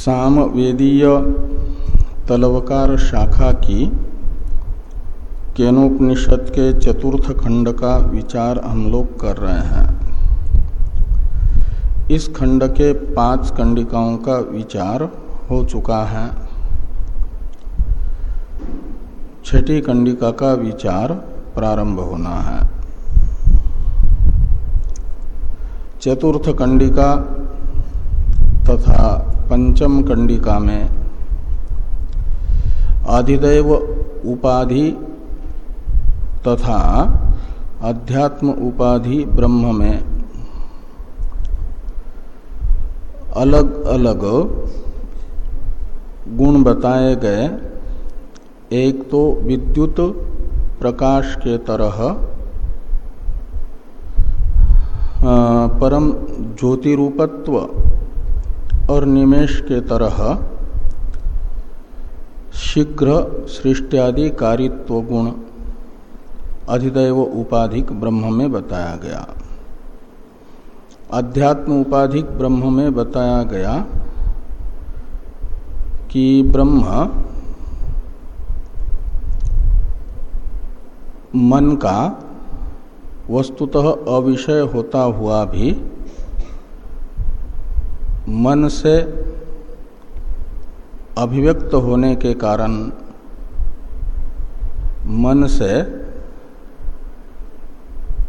सामवेदीय तलवकार शाखा की केनोपनिषद के चतुर्थ खंड का विचार हम लोग कर रहे हैं। इस खंड के पाँच कंडिकाओं का विचार हो चुका है। छठी कंडिका का विचार प्रारंभ होना है। चतुर्थ कंडिका तथा पंचम कंडिका में आधिदैव उपाधि तथा अध्यात्म उपाधि ब्रह्म में अलग अलग गुण बताए गए। एक तो विद्युत प्रकाश के तरह परम ज्योतिरूपत्व और निमेश के तरह शीघ्र सृष्टियादि कारित्व गुण अधिदैव उपाधिक ब्रह्म में बताया गया। अध्यात्म उपाधिक ब्रह्म में बताया गया कि ब्रह्म मन का वस्तुतः अविषय होता हुआ भी मन से अभिव्यक्त होने के कारण मन से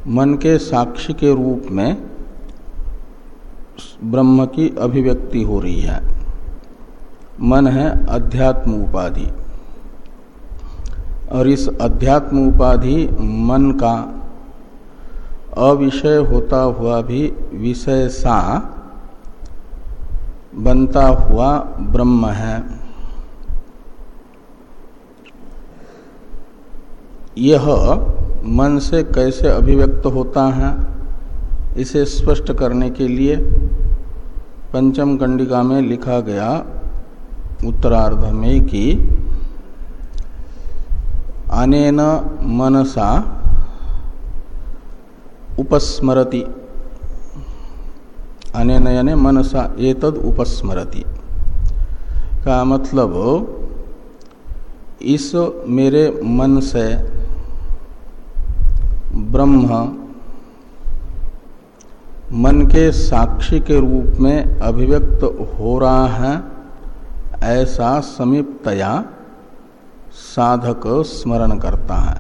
मन के साक्षी के रूप में ब्रह्म की अभिव्यक्ति हो रही है। मन है अध्यात्म उपाधि। और इस अध्यात्म उपाधि मन का अविषय होता हुआ भी विषय सा बनता हुआ ब्रह्म है। यह मन से कैसे अभिव्यक्त होता है, इसे स्पष्ट करने के लिए पंचम कंडिका में लिखा गया उत्तरार्ध में कि अनेन मनसा उपस्मरति। अनेन यानी मनसा एतद उपस्मरति। का मतलब इस मेरे मन से ब्रह्म मन के साक्षी के रूप में अभिव्यक्त हो रहा है, ऐसा समीपतया साधक स्मरण करता है।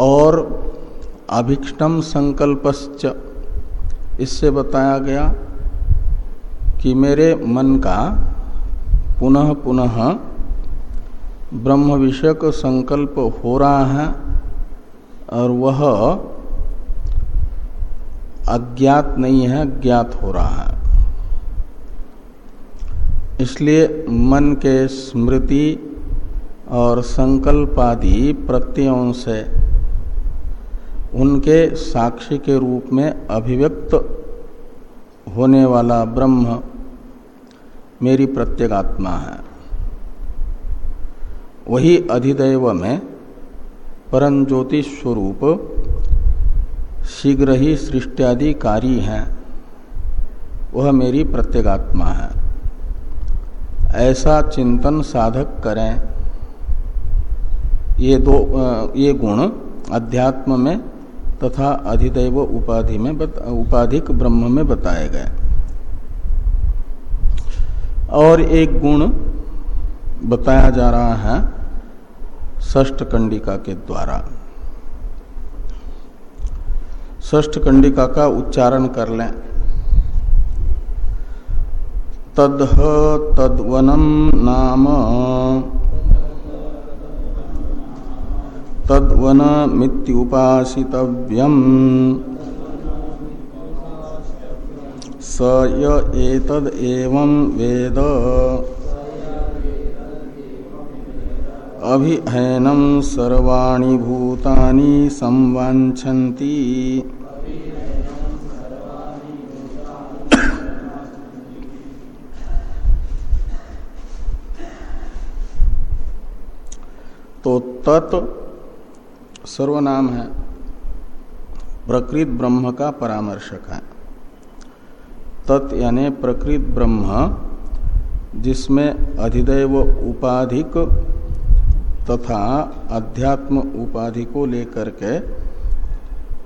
और अभिक्षम संकल्पश्च। इससे बताया गया कि मेरे मन का पुनः पुनः ब्रह्म विषयक संकल्प हो रहा है और वह अज्ञात नहीं है, ज्ञात हो रहा है। इसलिए मन के स्मृति और संकल्प आदि प्रत्ययों से उनके साक्षी के रूप में अभिव्यक्त होने वाला ब्रह्म मेरी प्रत्येगात्मा है। वही अधिदैव में परम ज्योति स्वरूप शीघ्र ही सृष्टियादि कारी है। वह मेरी प्रत्येगात्मा है। ऐसा चिंतन साधक करें। ये दो ये गुण अध्यात्म में तथा अधिदैव उपाधि में उपाधिक ब्रह्म में बताए गए। और एक गुण बताया जा रहा है ष्ट कंडिका के द्वारा। ष्ठ कंडिका का उच्चारण कर लें। तद तद्वनम नाम तद्वन मित्युपासितव्यम। स य एतद एवं वेद। अभिहैनम सर्वाणि भूतानि संवांछन्ति तो तत् सर्वनाम है। प्रकृत ब्रह्म का परामर्शक है। तत् यानी प्रकृत ब्रह्म, जिसमें अधिदैव उपाधिक तथा अध्यात्म उपाधि को लेकर के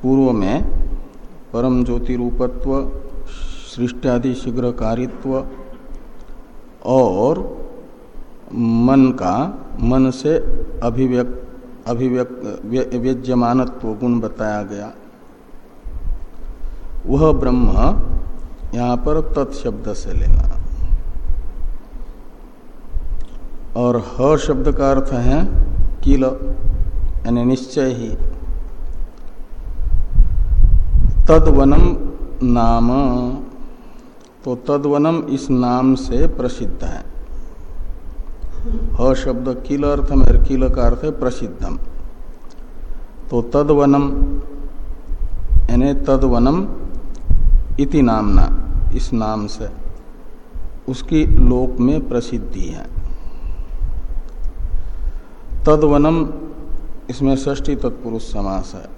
पूर्व में परम ज्योति रूपत्व सृष्टि शीघ्र कारित्व और मन का, मन से अभिव्यक्त अभिव्यक्त व्यज्यमानत्व गुण बताया गया। वह ब्रह्म यहाँ पर तत्शब्द से लेना। और ह शब्द का अर्थ है किल, यानी निश्चय ही। तदवनम नाम तो तदवनम इस नाम से प्रसिद्ध है। ह शब्द किल अर्थ में किल का अर्थ है प्रसिद्धम। तो तदवनम, यानी तदवनम इति नामना, इस नाम से उसकी लोक में प्रसिद्धि है। तदवनम, इसमें षष्ठी तत्पुरुष समास है।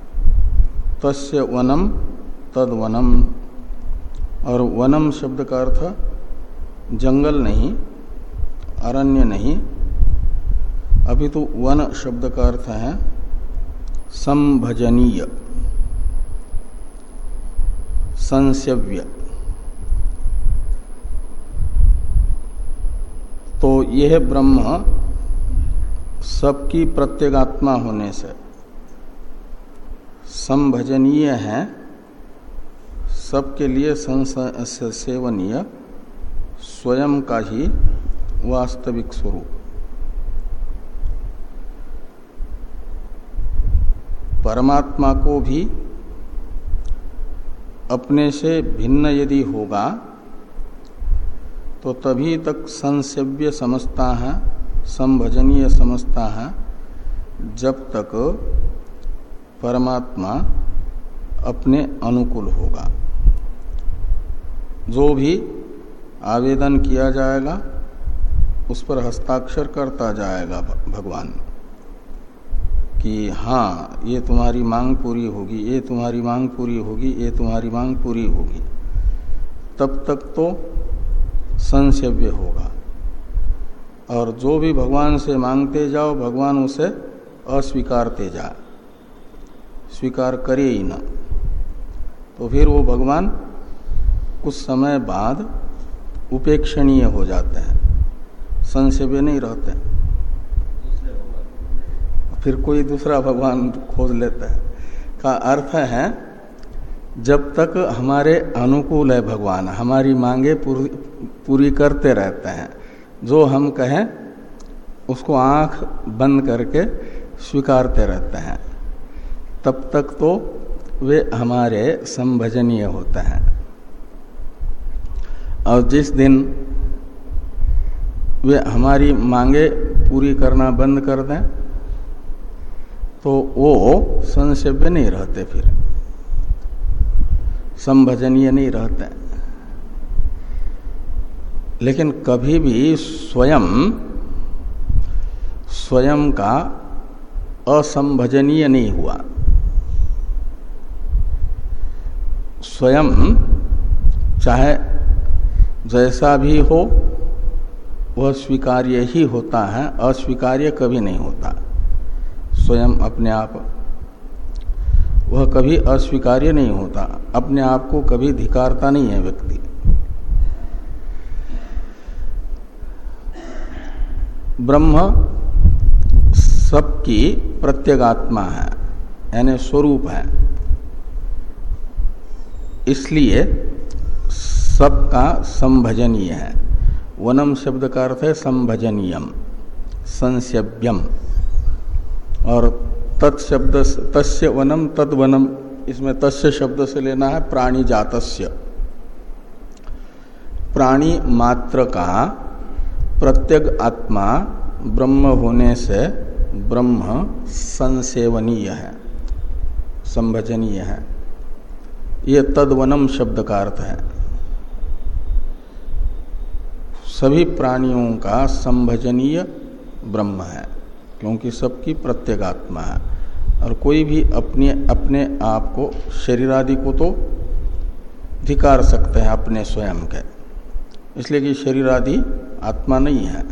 तस्य वनम, तदवनम। और वनम शब्द का अर्थ जंगल नहीं अरण्य नहीं। अभी तो वन शब्द का अर्थ है संभजनीय संस्यव्य तो यह ब्रह्म सबकी प्रत्येगात्मा होने से संभजनीय है, सबके लिए सेवनीय, स्वयं का ही वास्तविक स्वरूप। परमात्मा को भी अपने से भिन्न यदि होगा तो तभी तक संसेव्य समझता है, संभजनीय समझता है, जब तक परमात्मा अपने अनुकूल होगा। जो भी आवेदन किया जाएगा उस पर हस्ताक्षर करता जाएगा भगवान कि हाँ ये तुम्हारी मांग पूरी होगी, ये तुम्हारी मांग पूरी होगी, ये तुम्हारी मांग पूरी होगी। तब तक तो संसेव्य होगा। और जो भी भगवान से मांगते जाओ, भगवान उसे अस्वीकारते जा। स्वीकार करे ही ना। तो फिर वो भगवान कुछ समय बाद उपेक्षणीय हो जाते हैं। संसेव्य नहीं रहते। फिर कोई दूसरा भगवान खोज लेता है। का अर्थ है जब तक हमारे अनुकूल है भगवान हमारी मांगे पूरी, पूरी करते रहते हैं। जो हम कहें उसको आँख बंद करके स्वीकारते रहते हैं। तब तक तो वे हमारे संभजनीय होते हैं। और जिस दिन वे हमारी मांगे पूरी करना बंद कर दें तो वो संसेव्य नहीं रहते फिर। संभजनीय नहीं रहते। लेकिन कभी भी स्वयं स्वयं का असंभजनीय नहीं हुआ। स्वयं, चाहे जैसा भी हो वह स्वीकार्य ही होता है, अस्वीकार्य कभी नहीं होता। स्वयं अपने आप, वह कभी अस्वीकार्य नहीं होता। अपने आप को कभी धिकारता नहीं है व्यक्ति। ब्रह्म सबकी प्रत्यगात्मा है, यानी स्वरूप है। इसलिए सबका संभजनीय है। वनम शब्द का अर्थ है संभजनीयम संस्यव्यम और तत्शब्द तस्य वनम, तद वनम, इसमें तस्य शब्द से लेना है प्राणी जातस्य। प्राणी मात्र का प्रत्येक आत्मा ब्रह्म होने से ब्रह्म संसेवनीय है, संभजनीय है। ये तदवनम शब्द का अर्थ है। सभी प्राणियों का संभजनीय ब्रह्म है, क्योंकि सबकी प्रत्येगात्मा है। और कोई भी अपने अपने आप को, शरीर आदि को तो धिकार सकते हैं अपने स्वयं के। इसलिए कि शरीर आदि आत्मा नहीं है।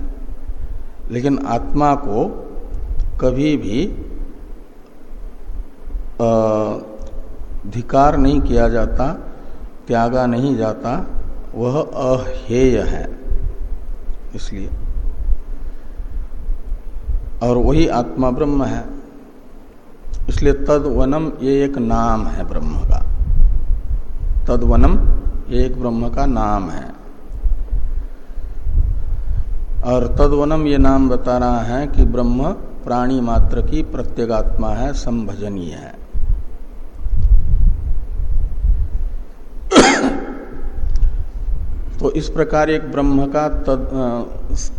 लेकिन आत्मा को कभी भी धिकार नहीं किया जाता, त्यागा नहीं जाता, वह अहेय है। इसलिए। और वही आत्मा ब्रह्म है। इसलिए तदवनम ये एक नाम है ब्रह्म का। तदवनम ये एक ब्रह्म का नाम है। और तदवनम ये नाम बता रहा है कि ब्रह्म प्राणी मात्र की प्रत्येगात्मा है, संभजनीय है। तो इस प्रकार एक ब्रह्म का तद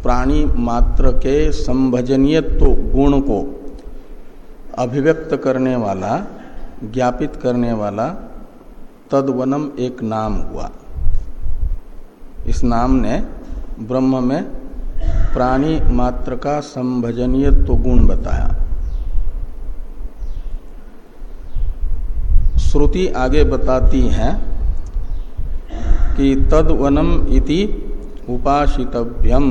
प्राणी मात्र के संभजनीयत्व गुण को अभिव्यक्त करने वाला, ज्ञापित करने वाला तदवनम एक नाम हुआ। इस नाम ने ब्रह्म में प्राणी मात्र का संभजनीयत्व गुण बताया। श्रुति आगे बताती है कि तदवनम इति उपासितव्यम।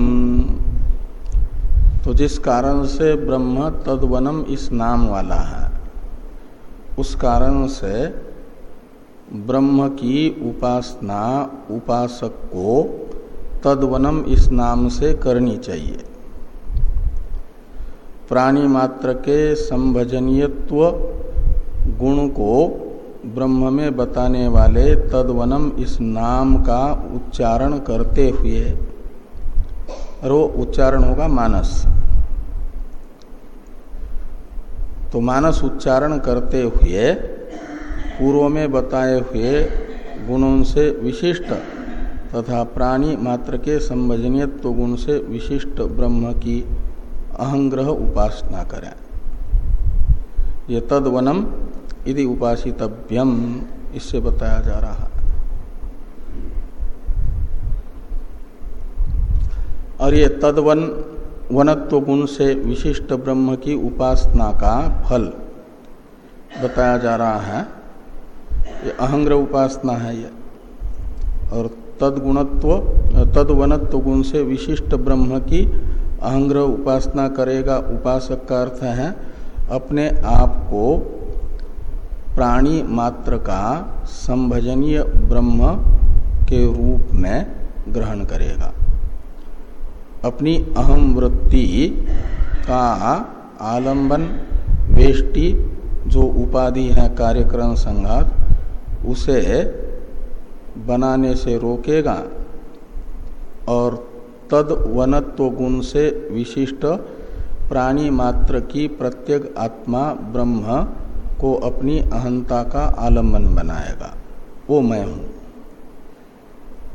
तो जिस कारण से ब्रह्म तदवनम इस नाम वाला है, उस कारण से ब्रह्म की उपासना, उपासक को तदवनम इस नाम से करनी चाहिए। प्राणी मात्र के संभजनीयत्व गुण को ब्रह्म में बताने वाले तदवनम इस नाम का उच्चारण करते हुए वो उच्चारण होगा मानस। तो मानस उच्चारण करते हुए, पूर्व में बताए हुए गुणों से विशिष्ट तथा प्राणी मात्र के संभजनीयत्व गुण से विशिष्ट ब्रह्म की अहंग्रह उपासना करें। ये तदवनम यदि उपासितव्यम, इससे बताया जा रहा है। और ये तदवन वनत्व गुण से विशिष्ट ब्रह्म की उपासना का फल बताया जा रहा है। ये अहंग्र उपासना है ये। और तदगुणत्व तदवनत्व गुण से विशिष्ट ब्रह्म की अहंग्र उपासना करेगा उपासक का अर्थ है अपने आप को प्राणी मात्र का संभजनीय ब्रह्म के रूप में ग्रहण करेगा। अपनी अहम वृत्ति का आलंबन, वेष्टि, जो उपाधि है कार्यक्रम संघात, उसे बनाने से रोकेगा और तद वनत्व गुण से विशिष्ट प्राणी मात्र की प्रत्येक आत्मा ब्रह्म को अपनी अहंता का आलंबन बनाएगा। वो मैं हूँ।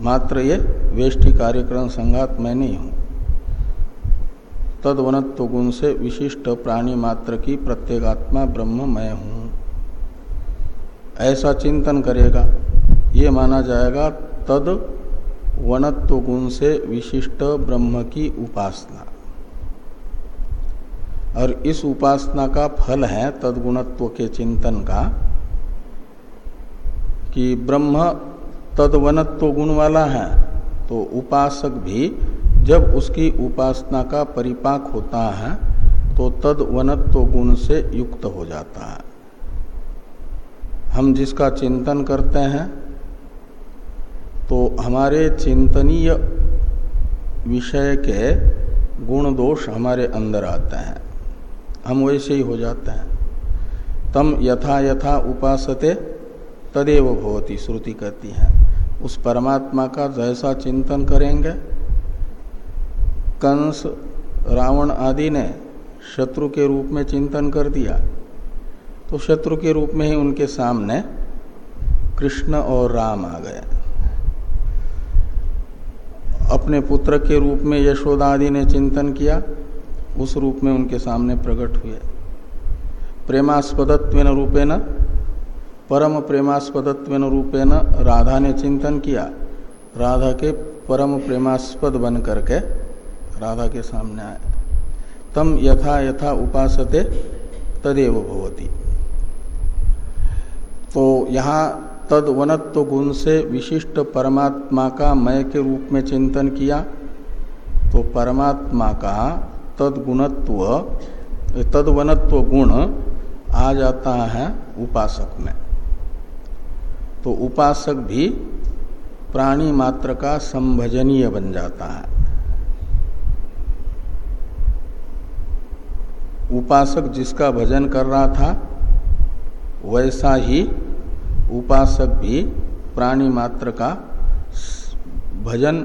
मात्र ये वेष्टि कार्यक्रम संघात मैं नहीं हूँ। तदवनत्व गुण से विशिष्ट प्राणी मात्र की प्रत्येगात्मा ब्रह्म मैं हूँ। ऐसा चिंतन करेगा। ये माना जाएगा तद वनत्व गुण से विशिष्ट ब्रह्म की उपासना। और इस उपासना का फल है तदगुणत्व के चिंतन का, कि ब्रह्म तदवनत्व गुण वाला है तो उपासक भी जब उसकी उपासना का परिपाक होता है तो तदवनत्व गुण से युक्त हो जाता है। हम जिसका चिंतन करते हैं तो हमारे चिंतनीय विषय के गुण दोष हमारे अंदर आते हैं। हम वैसे ही हो जाते हैं। तम यथा यथा उपासते तदेव भवती, श्रुति कहती है। उस परमात्मा का जैसा चिंतन करेंगे, कंस, रावण आदि ने शत्रु के रूप में चिंतन कर दिया तो शत्रु के रूप में ही उनके सामने कृष्ण और राम आ गए। अपने पुत्र के रूप में यशोदा आदि ने चिंतन किया उस रूप में उनके सामने प्रकट हुए। प्रेमास्पदत्व रूपेण परम प्रेमास्पदत्व रूपेण राधा ने चिंतन किया। राधा के परम प्रेमास्पद बन करके राधा के सामने आए। तम यथा यथा उपासते तदेव भवती। तो यहाँ तद वनत्व गुण से विशिष्ट परमात्मा का मय के रूप में चिंतन किया। तो परमात्मा का तदगुणत्व, तदवनत्व गुण आ जाता है उपासक में। तो उपासक भी प्राणी मात्र का संभजनीय बन जाता है। उपासक जिसका भजन कर रहा था, वैसा ही उपासक भी प्राणी मात्र का भजन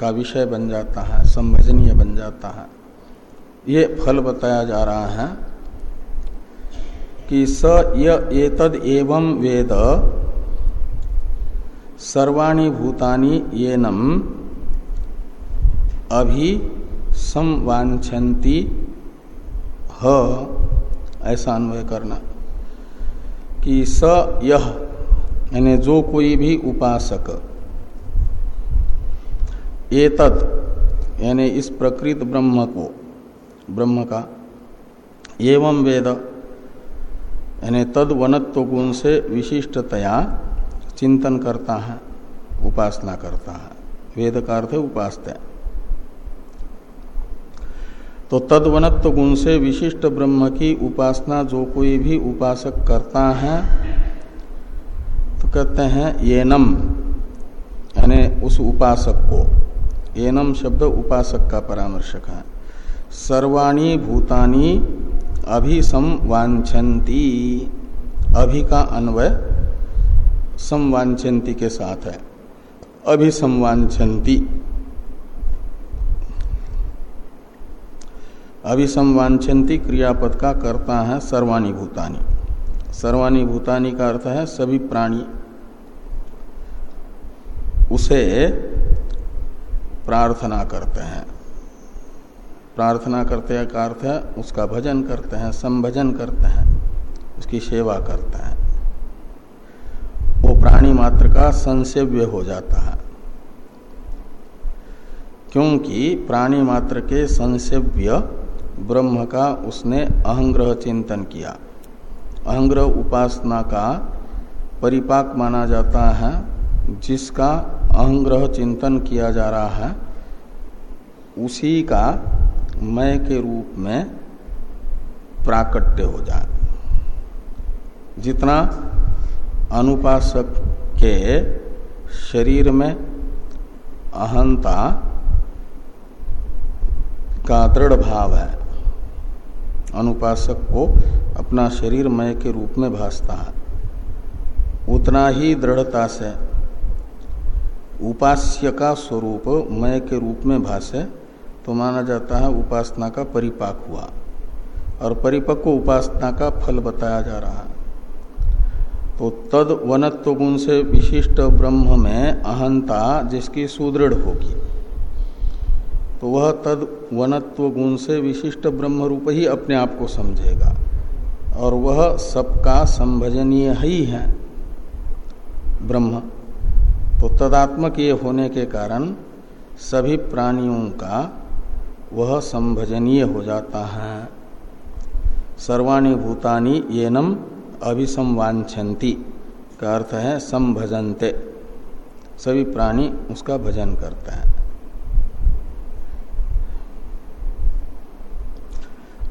का विषय बन जाता है, संभजनीय बन जाता है। ये फल बताया जा रहा है कि स एतद एवं वेद सर्वाणी भूतानि येनम अभि संवांछन्ति ह, ऐसा अन्वय करना। कि स यह यानी जो कोई भी उपासक एतत् यानी इस प्रकृत ब्रह्म को ब्रह्म का। एवं वेद, यानी तद वनत्व गुण से विशिष्टतया चिंतन करता है, उपासना करता है। वेद का अर्थ उपासना तो तदवनत्व गुण से विशिष्ट ब्रह्म की उपासना जो कोई भी उपासक करता है तो कहते हैं येनम यानी उस उपासक को। येनम शब्द उपासक का परामर्शक है। सर्वाणी भूतानी अभिसंवांछन्ति अभि का अन्वय संवांछन्ति के साथ है। अभिसंवांछन्ति अभिसंवांछन्ति क्रियापद का करता है सर्वाणी भूतानी। सर्वाणी भूतानी का अर्थ है सभी प्राणी। उसे प्रार्थना करते हैं। प्रार्थना करते हैं, का अर्थ है, उसका भजन करते हैं, संभजन करते हैं, उसकी सेवा करते हैं। वो प्राणी मात्र का संसेव्य हो जाता है। क्योंकि प्राणी मात्र के संसेव्य ब्रह्म का उसने अहंग्रह चिंतन किया। अहंग्रह उपासना का परिपाक माना जाता है, जिसका अहंग्रह चिंतन किया जा रहा है, उसी का मय के रूप में प्राकट्य हो जाए जितना अनुपासक के शरीर में अहंता का दृढ़ भाव है, अनुपासक को अपना शरीर मय के रूप में भासता है। उतना ही दृढ़ता से उपास्य का स्वरूप मय के रूप में भाषे तो माना जाता है उपासना का परिपाक हुआ। और परिपक्व उपासना का फल बताया जा रहा है। तो तद वनत्व गुण से विशिष्ट ब्रह्म में अहंता, जिसकी सुदृढ़ होगी। तो वह तद वनत्व गुण से विशिष्ट ब्रह्म रूप ही अपने आप को समझेगा। और वह सबका संभजनीय ही है ब्रह्म। तो तदात्मक ये होने के कारण सभी प्राणियों का वह संभजनीय हो जाता है। सर्वाणी भूतानी येनम अभिसंवांछन्ति का अर्थ है, संभजनते। सभी प्राणी उसका भजन करते हैं।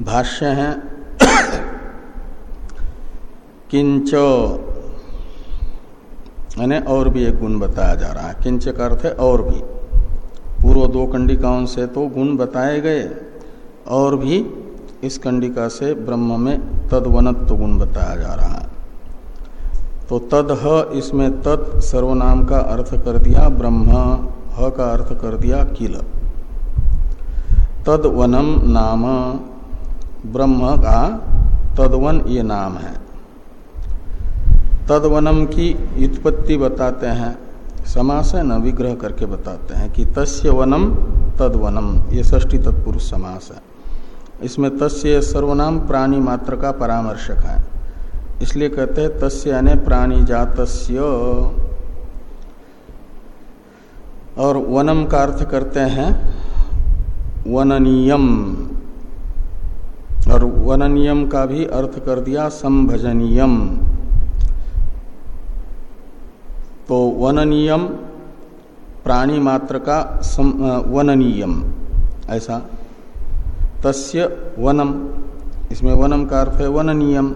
भाष्य है, किंच और भी एक गुण बताया जा रहा है। किंच का अर्थ है और भी। पूर्व दो कंडिकाओं से तो गुण बताए गए, और भी इस कंडिका से ब्रह्म में तदवनत्व गुण बताया जा रहा है। तो तद ह, इसमें तत् सर्वनाम का अर्थ कर दिया, ब्रह्म ह का अर्थ कर दिया, किल। तदवनम नाम, ब्रह्म का तदवन ये नाम है। तदवनम की उत्पत्ति बताते हैं। समास है न विग्रह करके बताते हैं कि तस्य वनम तदवनम ये ष्टी तत्पुरुष समास है। इसमें तस्य सर्वनाम प्राणी मात्र का परामर्शक है। इसलिए कहते हैं, तस्य यानी प्राणी जातस्य। और वनम का अर्थ करते हैं, वननीयम। और वननीयम का भी अर्थ कर दिया, संभजनीयम। वननीयम प्राणी मात्र का वननीयम, ऐसा। तस्य वनम, इसमें वनम का अर्थ है वननीयम,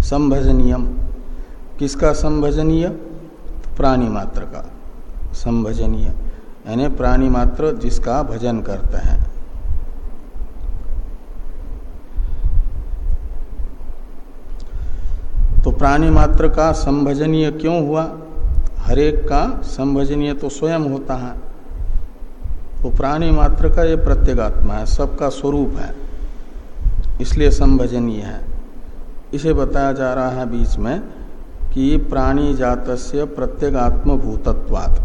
संभजनीयम। किसका संभजनीय? प्राणी मात्र का संभजनीय। यानी प्राणी मात्र जिसका भजन करते हैं। तो प्राणी मात्र का संभजनीय क्यों हुआ? हरेक का संभजनीय तो स्वयं होता है। तो प्राणी मात्र का ये प्रत्येगात्मा है, सबका स्वरूप है। इसलिए संभजनीय है। इसे बताया जा रहा है बीच में कि प्राणी जातस्य प्रत्येगात्म भूतत्वात्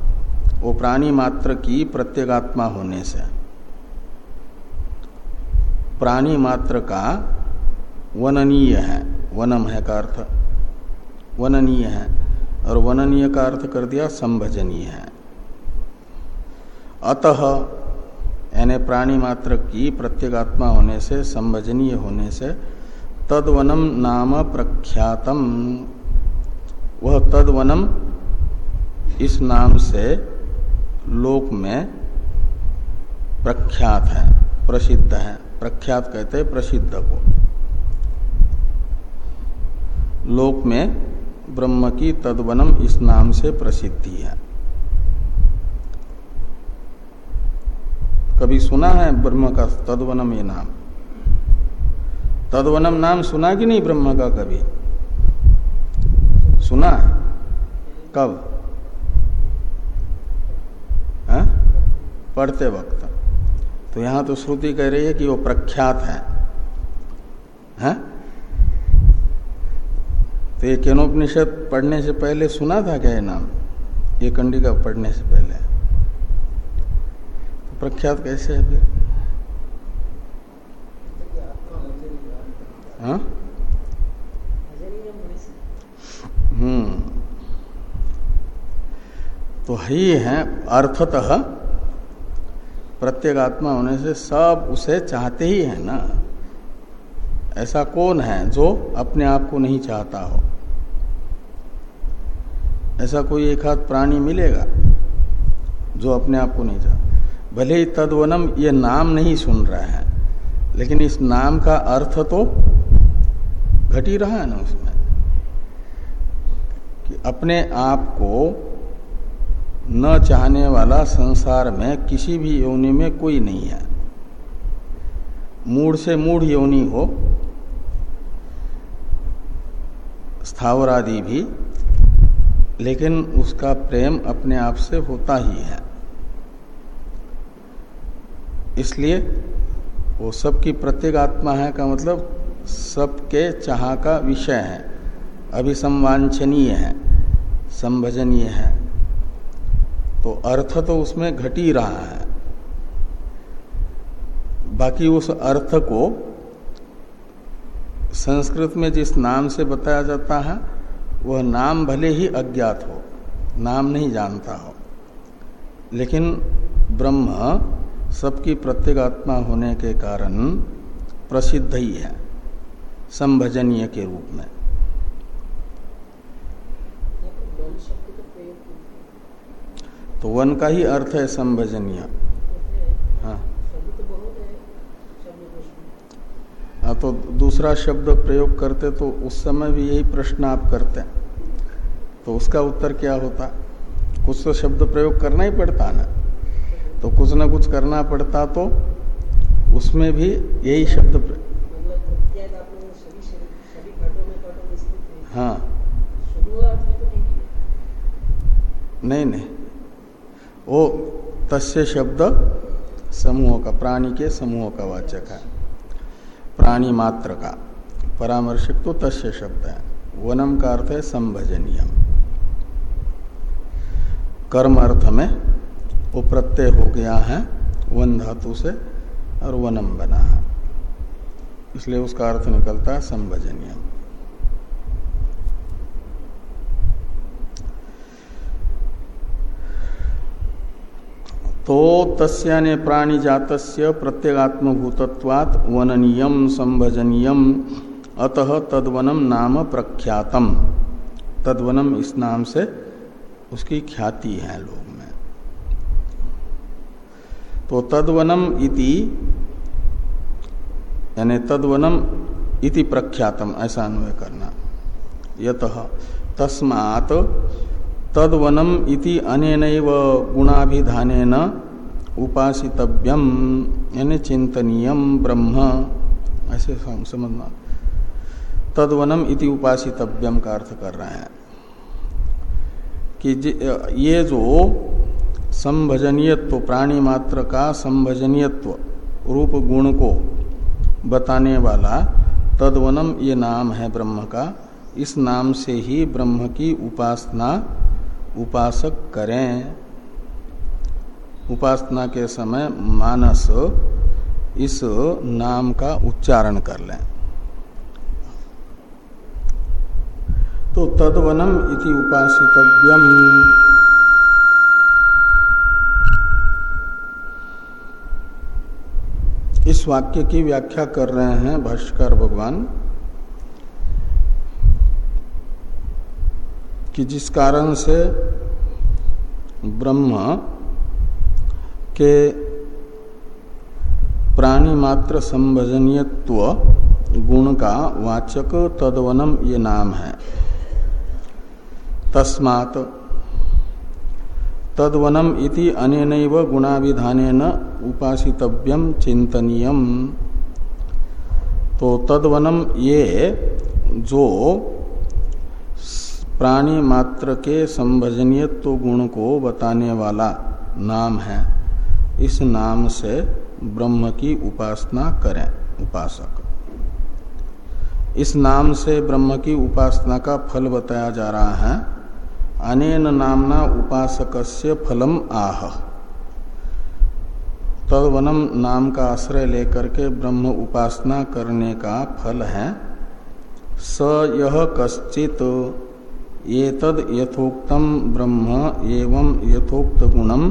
वो प्राणी मात्र की प्रत्येगात्मा होने से। प्राणी मात्र का वननीय है, वनम है का अर्थ। वननीय है। और वननीय का अर्थ कर दिया संभजनीय है। अतः, यानी प्राणी मात्र की प्रत्येगात्मा होने से, संभजनीय होने से, तदवनम नाम प्रख्यातम। वह तदवनम इस नाम से लोक में प्रख्यात है, प्रसिद्ध है। प्रख्यात कहते हैं प्रसिद्ध को। लोक में ब्रह्म की तदवनम इस नाम से प्रसिद्धि है। कभी सुना है ब्रह्म का तदवनम ये नाम? तदवनम नाम सुना कि नहीं ब्रह्म का कभी? सुना है? कब? है? पढ़ते वक्त। तो यहाँ तो श्रुति कह रही है कि वो प्रख्यात है, है? तो ये केनोपनिषद पढ़ने से पहले सुना था क्या ये नाम? ये कंडिका पढ़ने से पहले। तो प्रख्यात कैसे है फिर? हाँ? हम्म। तो ही है अर्थतः प्रत्येगात्मा होने से सब उसे चाहते ही है ना। ऐसा कौन है जो अपने आप को नहीं चाहता हो? ऐसा कोई एक हाथ प्राणी मिलेगा जो अपने आप को नहीं चाहता भले ही तदवनम ये नाम नहीं सुन रहा है, लेकिन इस नाम का अर्थ तो घट ही रहा है ना उसमें। कि अपने आप को न चाहने वाला संसार में किसी भी योनि में कोई नहीं है। मूड से मूड योनि हो, स्थावर आदि भी लेकिन उसका प्रेम अपने आप से होता ही है। इसलिए वो सबकी प्रत्येक आत्मा है का मतलब सबके चाह का विषय है। अभिसंवांछनीय है, संभजनीय है। तो अर्थ तो उसमें घट ही रहा है। बाकी उस अर्थ को संस्कृत में जिस नाम से बताया जाता है वह नाम भले ही अज्ञात हो, नाम नहीं जानता हो, लेकिन ब्रह्म सबकी प्रत्येगात्मा होने के कारण प्रसिद्ध ही है, संभजनीय के रूप में। तो वन का ही अर्थ है संभजनीय हाँ हाँ तो दूसरा शब्द प्रयोग करते तो उस समय भी यही प्रश्न आप करते तो उसका उत्तर क्या होता? कुछ तो शब्द प्रयोग करना ही पड़ता ना। तो कुछ ना कुछ करना पड़ता तो उसमें भी यही शब्द हाँ। नहीं नहीं। वो तस्य शब्द समूह का, प्राणी के समूह का वाचक है। प्राणी मात्र का। परामर्शक तो तस्य शब्द है। वनम का अर्थ है संभजनीय कर्म अर्थ में वो प्रत्यय हो गया है, वन धातु से और वनम बना है। इसलिए उसका अर्थ निकलता है संभजनीय तो तस्याने प्राणी जातस्य प्रत्येगात्मभूतत्वात् वननीयम संभजनीयम। अतः तद्वनम नाम प्रख्यातम। तद्वनम इस नाम से उसकी ख्याति है लोग में। तो तद्वनम इति, यानी तद्वनम इति प्रख्यातम, ऐसा अन्वय करना। यत तस्मात् तद्वनम इति अनेन गुणाभिधान उपासितव्यम। यानी चिंतनीय ब्रह्म। ऐसे समझना। तद्वनम इति उपासितव्यम का अर्थ कर रहे हैं। कि ये जो संभजनीयत्व, प्राणी मात्र का संभजनीयत्व रूप गुण को बताने वाला तद्वनम ये नाम है ब्रह्म का, इस नाम से ही ब्रह्म की उपासना उपासक करें। उपासना के समय मानस इस नाम का उच्चारण कर लें। तो तद्वनम इति उपासितव्यम। इस वाक्य की व्याख्या कर रहे हैं भाष्कर भगवान। कि जिस कारण से ब्रह्म के प्राणी मात्र संभजनीयत्व गुण का वाचक तदवनम ये नाम है। तस्मात् तद्वनम इति अनेन गुणाविधान उपासितव्यम चिंतनीयम तो तद्वनम ये जो प्राणी मात्र के संभजनीयत्व गुण को बताने वाला नाम है। इस नाम से ब्रह्म की उपासना करें, उपासक। इस नाम से ब्रह्म की उपासना का फल बताया जा रहा है। अनेन नामना उपासकस्य फलम आह। तदवनम नाम का आश्रय लेकर के ब्रह्म उपासना करने का फल है। स यह कश्चित ये तद यथोक्तम ब्रह्म एवं यथोक्त गुणम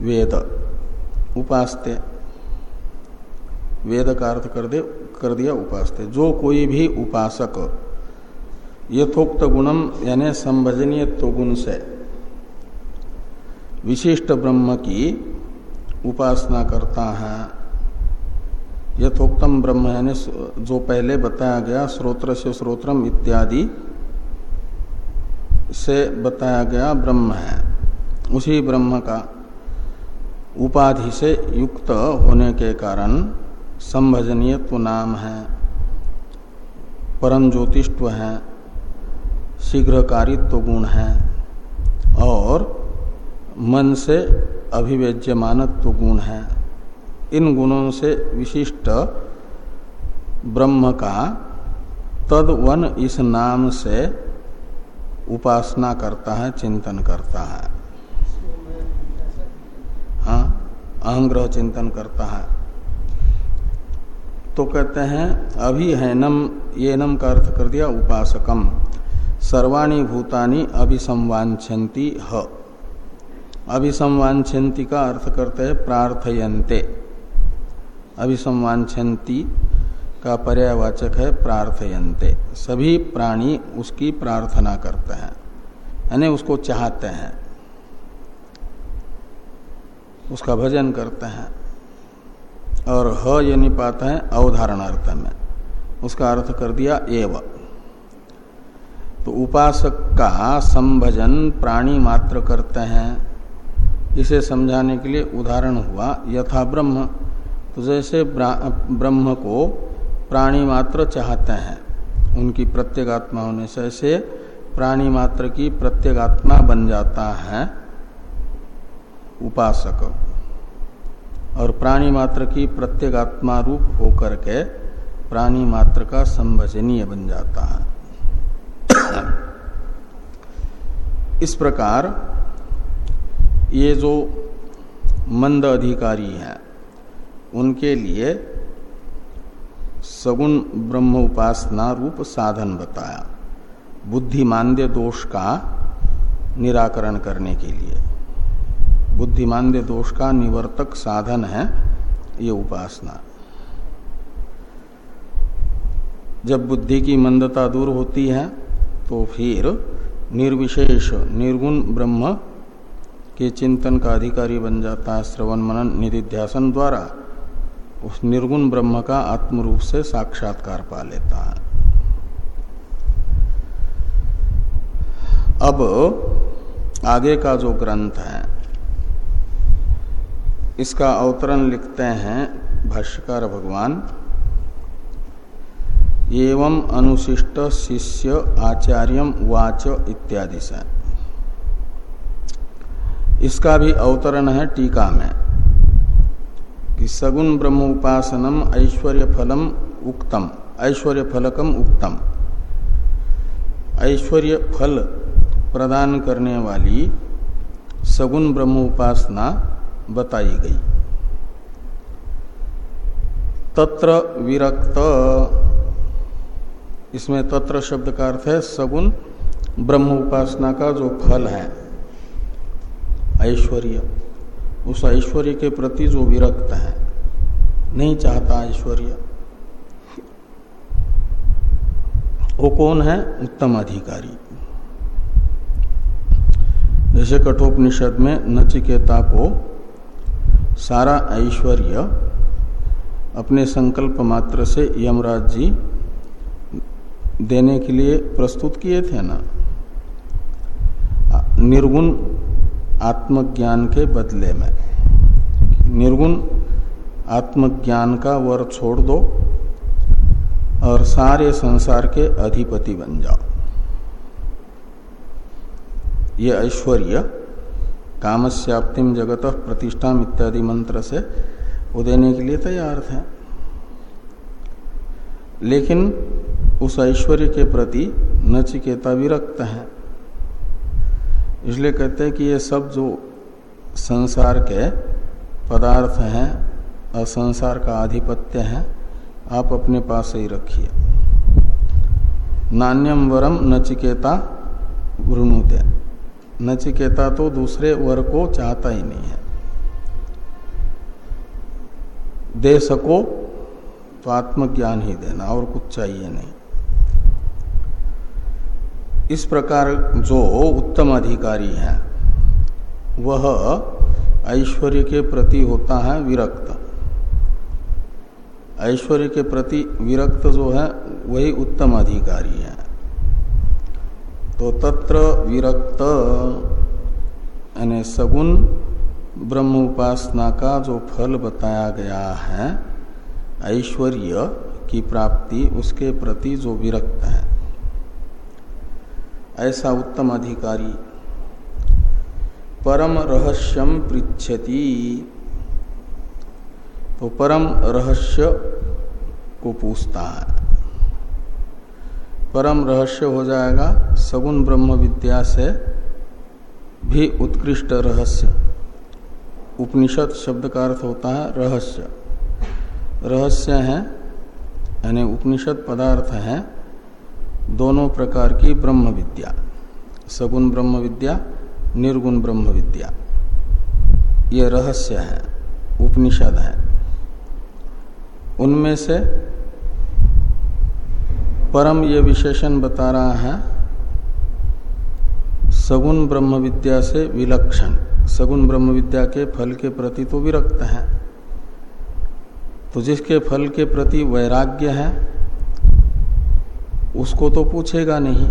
वेद। उपासते। वेद का अर्थ कर दे, कर दिया, उपासते। जो कोई भी उपासक यथोक्त गुणम यानी संभजनीय तो गुण से विशिष्ट ब्रह्म की उपासना करता है यथोक्तम ब्रह्म, यानी जो पहले बताया गया स्रोत्र से स्रोत्रम इत्यादि से बताया गया ब्रह्म है। उसी ब्रह्म का उपाधि से युक्त होने के कारण संभजनीयत्व नाम है। परम ज्योतिष्व है, शीघ्रकारित्व गुण है और मन से अभिव्यज्यमानत्व गुण है। इन गुणों से विशिष्ट ब्रह्म का तद वन इस नाम से उपासना करता है, चिंतन करता है। हाँ अहंग्रह चिंतन करता है। तो कहते हैं, अभी है नम ये नम का अर्थ कर दिया, उपासकम। सर्वाणी भूतानी अभिसंवांछन्ति ह। अभिसंवांछन्ति का अर्थ करते हैं, प्रार्थयन्ते। अभिसंवांछन्ति का पर्यावाचक है, प्रार्थयन्ते। सभी प्राणी उसकी प्रार्थना करते हैं, यानी उसको चाहते हैं, उसका भजन करते हैं, और ह ये निपात है अवधारणार्थ में। उसका अर्थ कर दिया एव। तो उपासक का संभजन प्राणी मात्र करते हैं, इसे समझाने के लिए उदाहरण हुआ, यथा ब्रह्म। तो जैसे ब्रह्म को प्राणी मात्र चाहते हैं। उनकी प्रत्येगात्मा होने से ऐसे प्राणी मात्र की प्रत्येगात्मा बन जाता है उपासक। और प्राणी मात्र की प्रत्येगात्मा रूप होकर के प्राणी मात्र का संभजनीय बन जाता है। इस प्रकार ये जो मंद अधिकारी हैं, उनके लिए सगुण ब्रह्म उपासना रूप साधन बताया। बुद्धिमांद्य दोष का निराकरण करने के लिए। बुद्धिमांद्य दोष का निवर्तक साधन है ये उपासना। जब बुद्धि की मंदता दूर होती है तो फिर निर्विशेष निर्गुण ब्रह्म के चिंतन का अधिकारी बन जाता है श्रवण मनन निधिध्यासन द्वारा। उस निर्गुण ब्रह्म का आत्म रूप से साक्षात्कार पा लेता है। अब आगे का जो ग्रंथ है, इसका अवतरण लिखते हैं भाष्यकार भगवान। एवं अनुशिष्ट शिष्य आचार्यम वाच इत्यादि से। इसका भी अवतरण है टीका में। कि सगुण ब्रह्म उपासनम ऐश्वर्य फलम उक्तम। ऐश्वर्य फलकम उक्तम। ऐश्वर्य फल प्रदान करने वाली सगुण ब्रह्म उपासना बताई गई। तत्र विरक्त। इसमें तत्र शब्द का अर्थ है सगुण ब्रह्म उपासना का जो फल है, ऐश्वर्य। उस ऐश्वर्य के प्रति जो विरक्त है, नहीं चाहता ऐश्वर्य। वो कौन है? उत्तम अधिकारी। जैसे कठोपनिषद में नचिकेता को सारा ऐश्वर्य अपने संकल्प मात्र से यमराज जी देने के लिए प्रस्तुत किए थे ना? निर्गुण आत्मज्ञान के बदले में। निर्गुण, आत्मज्ञान का वर छोड़ दो और सारे संसार के अधिपति बन जाओ। ये ऐश्वर्य कामस्याप्तिम जगत प्रतिष्ठा इत्यादि मंत्र से वो देने के लिए तैयार थे। लेकिन उस ऐश्वर्य के प्रति नचिकेता विरक्त है। इसलिए कहते हैं कि ये सब जो संसार के पदार्थ हैं और संसार का आधिपत्य है, आप अपने पास ही रखिए। नान्यम वरम नचिकेता वृणुते। नचिकेता तो दूसरे वर को चाहता ही नहीं है। दे सको तो आत्मज्ञान ही देना, और कुछ चाहिए नहीं। इस प्रकार जो उत्तम अधिकारी है, वह ऐश्वर्य के प्रति होता है विरक्त। ऐश्वर्य के प्रति विरक्त जो है, वही उत्तम अधिकारी है। तो तत्र विरक्त, यानी सगुण ब्रह्म उपासना का जो फल बताया गया है, ऐश्वर्य की प्राप्ति उसके प्रति जो विरक्त है। ऐसा उत्तम अधिकारी। परम रहस्यम पृछति तो परम रहस्य को पूछता है। परम रहस्य हो जाएगा, सगुण ब्रह्म विद्या से भी उत्कृष्ट रहस्य। उपनिषद शब्द का अर्थ होता है रहस्य। रहस्य है, यानी उपनिषद पदार्थ है दोनों प्रकार की ब्रह्म विद्या सगुण ब्रह्म विद्या निर्गुण ब्रह्म विद्या ये रहस्य है, उपनिषद है। उनमें से परम ये विशेषण बता रहा है, सगुण ब्रह्म विद्या से विलक्षण। सगुण ब्रह्म विद्या के फल के प्रति तो विरक्त है। तो जिसके फल के प्रति वैराग्य है उसको तो पूछेगा नहीं।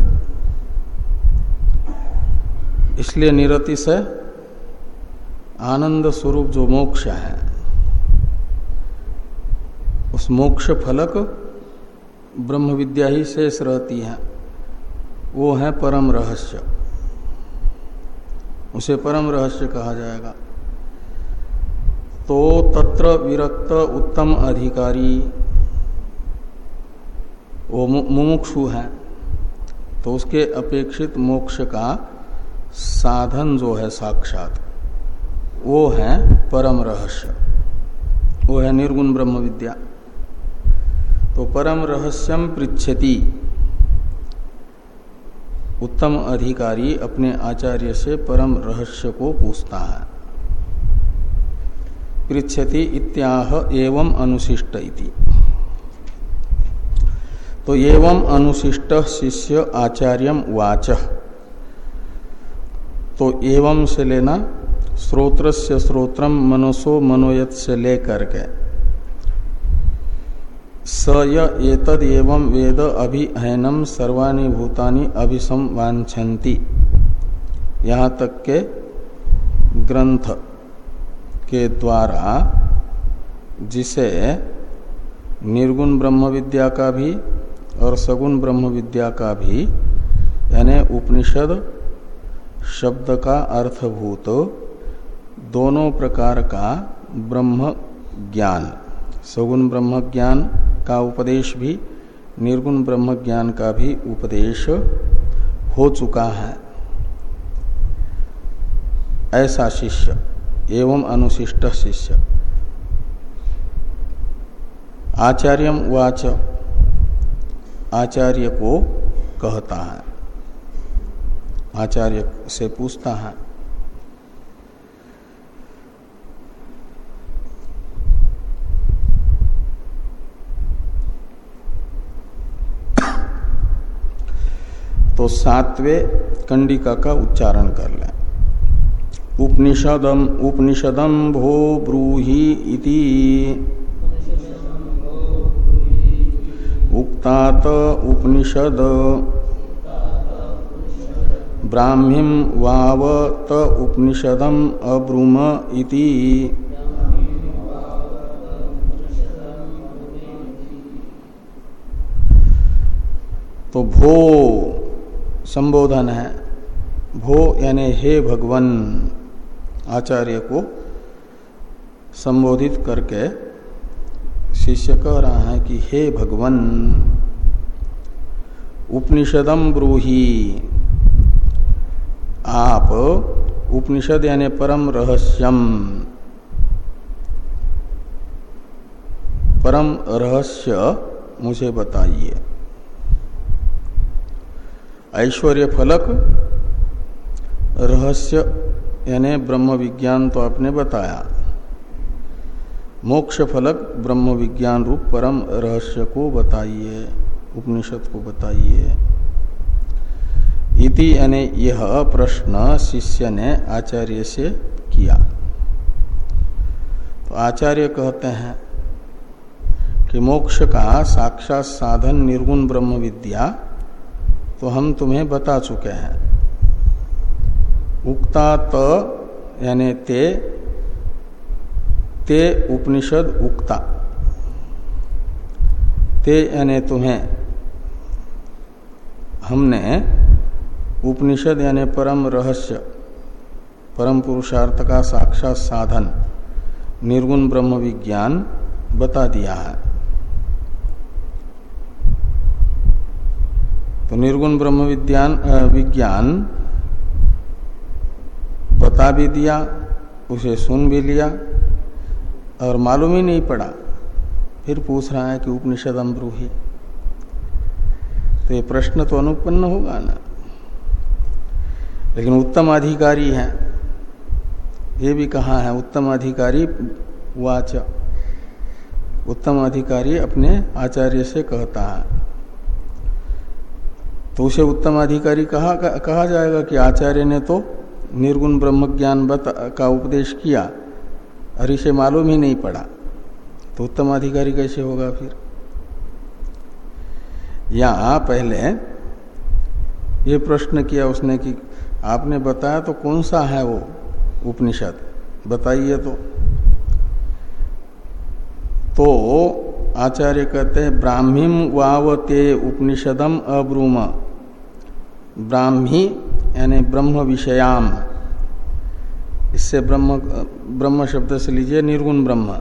इसलिए निरति से आनंद स्वरूप जो मोक्ष है, उस मोक्ष फलक ब्रह्म विद्या ही शेष रहती है। वो है परम रहस्य। उसे परम रहस्य कहा जाएगा। तो तत्र विरक्त उत्तम अधिकारी वो मुमुक्षु है। तो उसके अपेक्षित मोक्ष का साधन जो है साक्षात, वो है परम रहस्य। वो है निर्गुण ब्रह्म विद्या तो परम रहस्यम पृछति उत्तम अधिकारी अपने आचार्य से परम रहस्य को पूछता है। पृछति इत्याह एवं अनुशिष्ट इति तो एवं अनुशिष्ट शिष्य आचार्य वाच। तो एवं से लेना स्रोत्र से स्रोत्रम मनसो मनोयत से लेकर के। स येतद एवं वेद अभिहैनम सर्वाणी भूतानि अभिसंवांछन्ति यहाँ तक के ग्रंथ के द्वारा जिसे निर्गुण ब्रह्म विद्या का भी और सगुण ब्रह्म विद्या का भी, यानी उपनिषद शब्द का अर्थभूत, दोनों प्रकार का ब्रह्म ज्ञान। सगुण ब्रह्म ज्ञान का उपदेश भी, निर्गुण ब्रह्म ज्ञान का भी उपदेश हो चुका है। ऐसा शिष्य एवं अनुशिष्ट शिष्य। आचार्य वाच आचार्य को कहता है। आचार्य से पूछता है तो सातवें कंडिका का उच्चारण कर लें। उपनिषदम उपनिषदम भो ब्रूहि इति उक्तात उपनिषद। ब्राह्मीम वावत उपनिषदम अब्रूम इति। तो भो संबोधन है। भो यानी हे भगवन आचार्य को संबोधित करके शिष्य कह रहा है कि हे भगवन, उपनिषदम ब्रूही, आप उपनिषद यानी परम रहस्यम, परम रहस्य मुझे बताइए। ऐश्वर्य फलक, रहस्य यानी ब्रह्म विज्ञान तो आपने बताया। मोक्ष फलक ब्रह्म विज्ञान रूप परम रहस्य को बताइए, उपनिषद को बताइए। इति यानी यह प्रश्न शिष्य ने आचार्य से किया। तो आचार्य कहते हैं कि मोक्ष का साक्षात साधन निर्गुण ब्रह्म विद्या तो हम तुम्हें बता चुके हैं। उक्ता त यानी ते ते उपनिषद उक्ता। ते यानी तुम्हें, हमने उपनिषद यानी परम रहस्य, परम पुरुषार्थ का साक्षात साधन, निर्गुण ब्रह्म विज्ञान बता दिया है। तो निर्गुण ब्रह्म विज्ञान विज्ञान बता भी दिया, उसे सुन भी लिया और मालूम ही नहीं पड़ा। फिर पूछ रहा है कि उपनिषद अम्ब्रूही तो ये प्रश्न तो अनुपन्न होगा ना। लेकिन उत्तम अधिकारी है। ये भी कहा है, उत्तम अधिकारी वाच। उत्तम अधिकारी अपने आचार्य से कहता है। तो उसे उत्तम अधिकारी कहा कहा जाएगा कि आचार्य ने तो निर्गुण ब्रह्म ज्ञान का उपदेश किया। और इसे मालूम ही नहीं पड़ा। तो उत्तम अधिकारी कैसे होगा फिर? या पहले ये प्रश्न किया उसने कि आपने बताया तो कौन सा है वो उपनिषद? बताइए तो। तो आचार्य कहते हैं ब्राह्मीम वावते उपनिषदम अब्रूम। ब्राह्मी यानी ब्रह्म विषयाम। इससे ब्रह्म ब्रह्म शब्द से लीजिए निर्गुण ब्रह्म।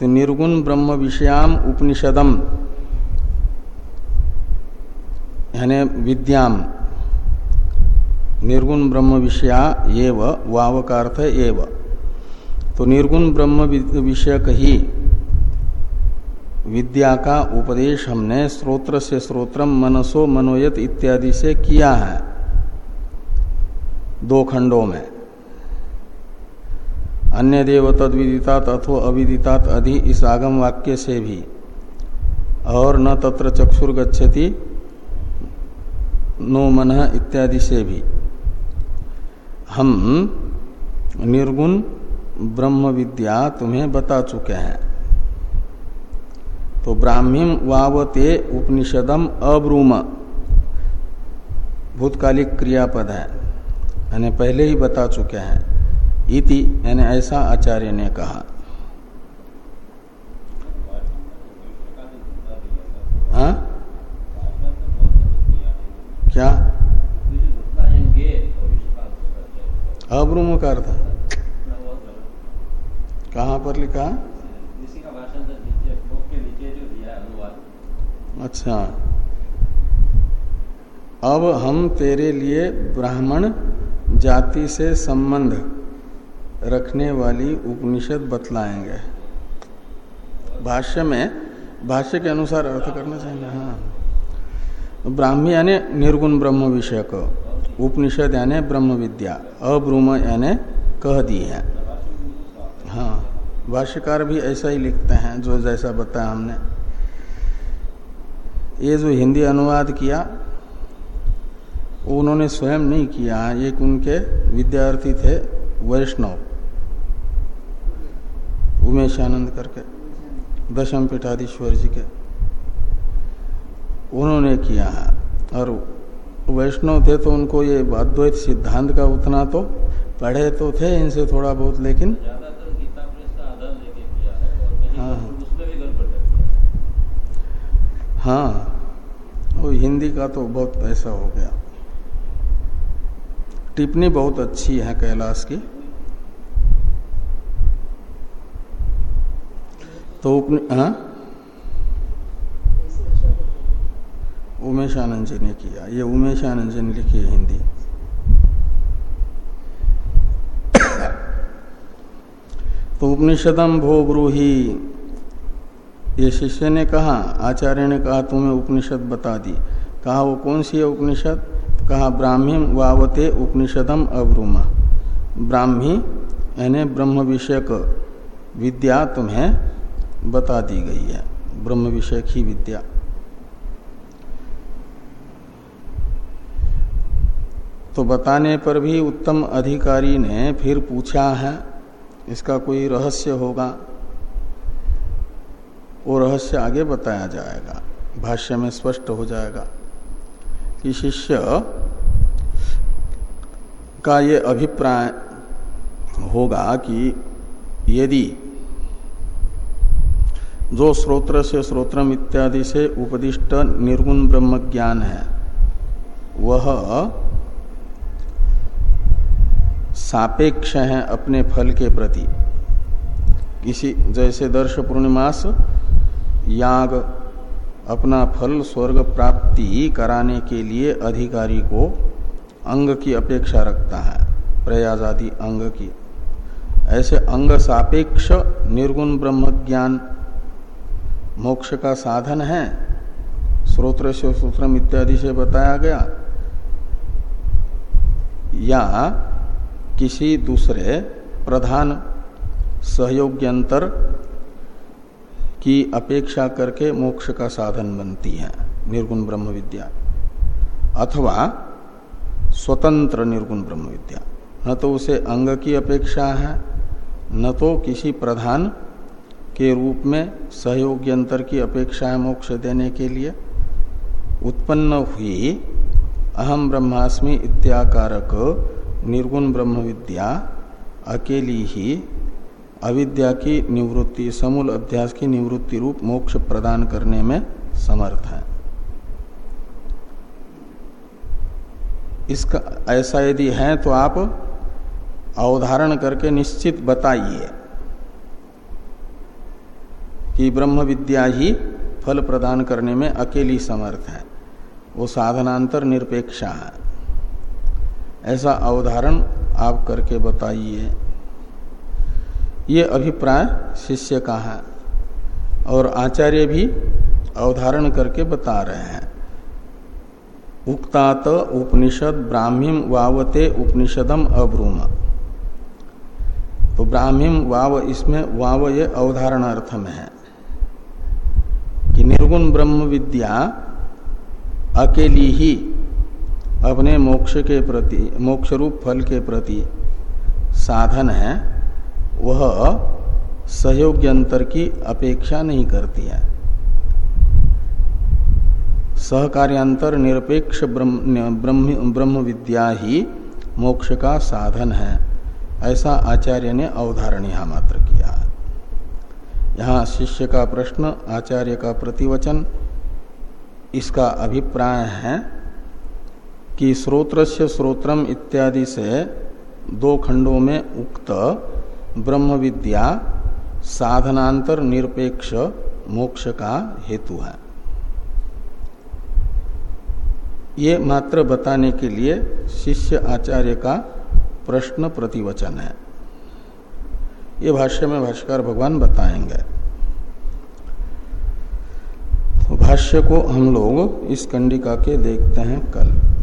तो निर्गुण ब्रह्म विषयाम उपनिषदम, यानी विद्याम। निर्गुण ब्रह्म विषया एव वाव का अर्थ एव। तो निर्गुण ब्रह्म विषय ही विद्या का उपदेश हमने स्रोत्र से स्रोत्रम मनसो मनोयत इत्यादि से किया है। दो खंडों में। अन्य देव तद विदितात अथो अविदितात अधि इस आगम वाक्य से भी। और न तत्र चक्षुर गच्छति, नो मन इत्यादि से भी। हम निर्गुण ब्रह्म विद्या तुम्हें बता चुके हैं। तो ब्राह्मीम वावते उपनिषदम अब्रूम, भूतकालिक क्रियापद है। यानी पहले ही बता चुके हैं। इति, यानी ऐसा आचार्य ने कहा। हाँ? क्या? अब्रूम का अर्थ। कहाँ पर लिखा? अच्छा। अब हम तेरे लिए ब्राह्मण जाति से संबंध रखने वाली उपनिषद बतलाएँगे। भाष्य में, भाष्य के अनुसार अर्थ करना चाहिए हाँ। ब्राह्मी यानी निर्गुण ब्रह्म विषय को उपनिषद यानी ब्रह्म विद्या, अब्रूम यानी कह दी है। हाँ भाष्यकार भी ऐसा ही लिखते हैं, जो जैसा बताया हमने। ये जो हिंदी अनुवाद किया, उन्होंने स्वयं नहीं किया एक उनके विद्यार्थी थे वैष्णव। उमेश आनंद करके दशम पीठाधीश्वर जी के उन्होंने किया है। और वैष्णव थे तो उनको ये अद्वैत सिद्धांत का उतना तो पढ़े तो थे इनसे थोड़ा बहुत लेकिन हाँ हाँ वो हिंदी का तो बहुत ऐसा हो गया। टिप्पणी बहुत अच्छी है कैलाश की। तो उमेश आनंद जी ने किया। ये उमेश आनंद जी ने लिखी है हिंदी। तो उपनिषदम भो ब्रूही। ये शिष्य ने कहा, आचार्य ने कहा, तुम्हें उपनिषद बता दी। कहा, वो कौन सी है उपनिषद? कहा, ब्राह्मी वावते उपनिषदम अब्रूमा। ब्राह्मी, यानी ब्रह्म विषयक विद्या तुम्हें बता दी गई है। ब्रह्म विषयक ही विद्या। तो बताने पर भी उत्तम अधिकारी ने फिर पूछा है, इसका कोई रहस्य होगा? वो रहस्य आगे बताया जाएगा, भाष्य में स्पष्ट हो जाएगा कि शिष्य का ये अभिप्राय होगा कि यदि जो स्रोत्र से स्रोत्रम इत्यादि से उपदिष्ट निर्गुण ब्रह्म ज्ञान है, वह सापेक्ष है अपने फल के प्रति। किसी जैसे दर्श पूर्णिमास, याग अपना फल स्वर्ग प्राप्ति कराने के लिए अधिकारी को अंग की अपेक्षा रखता है प्रयाज आदि अंग की। ऐसे अंग सापेक्ष निर्गुण ब्रह्म ज्ञान मोक्ष का साधन है। स्रोत्र से सूत्रम इत्यादि से बताया गया। या किसी दूसरे प्रधान सहयोग्यंतर की अपेक्षा करके मोक्ष का साधन बनती है, निर्गुण ब्रह्म विद्या। अथवा स्वतंत्र निर्गुण ब्रह्म विद्या। न तो उसे अंग की अपेक्षा है, न तो किसी प्रधान के रूप में सहयोग्यंतर की अपेक्षा है मोक्ष देने के लिए उत्पन्न हुई अहम ब्रह्मास्मि इत्याकारक निर्गुण ब्रह्म विद्या अकेली ही अविद्या की निवृत्ति, समूल अध्यास की निवृत्ति रूप मोक्ष प्रदान करने में समर्थ है। इसका ऐसा यदि है तो आप अवधारण करके निश्चित बताइए। कि ब्रह्म विद्या ही फल प्रदान करने में अकेली समर्थ है। वो साधनांतर निरपेक्षा है। ऐसा अवधारण आप करके बताइए। ये अभिप्राय शिष्य का है और आचार्य भी अवधारण करके बता रहे हैं। उक्तात उपनिषद ब्राह्मीम वावते उपनिषदम अब्रूम। तो ब्राह्मीम वाव इसमें वाव ये अवधारण अर्थ में है। निर्गुण ब्रह्म विद्या अकेली ही अपने मोक्ष के प्रति मोक्ष रूप फल के प्रति साधन है वह सहयोग्यंतर की अपेक्षा नहीं करती है। सहकार्यांतर निरपेक्ष ब्रह्म ब्रह्म, ब्रह्म विद्या ही मोक्ष का साधन है ऐसा आचार्य ने अवधारण यहाँ मात्र किया। यहाँ शिष्य का प्रश्न, आचार्य का प्रतिवचन, इसका अभिप्राय है कि स्रोत्र से स्रोत्रम इत्यादि से दो खंडों में उक्त ब्रह्म विद्या साधनांतर निरपेक्ष मोक्ष का हेतु है। ये मात्र बताने के लिए शिष्य आचार्य का प्रश्न प्रतिवचन है। ये भाष्य में भाष्यकार भगवान बताएँगे। तो भाष्य को हम लोग इस कंडिका के देखते हैं कल।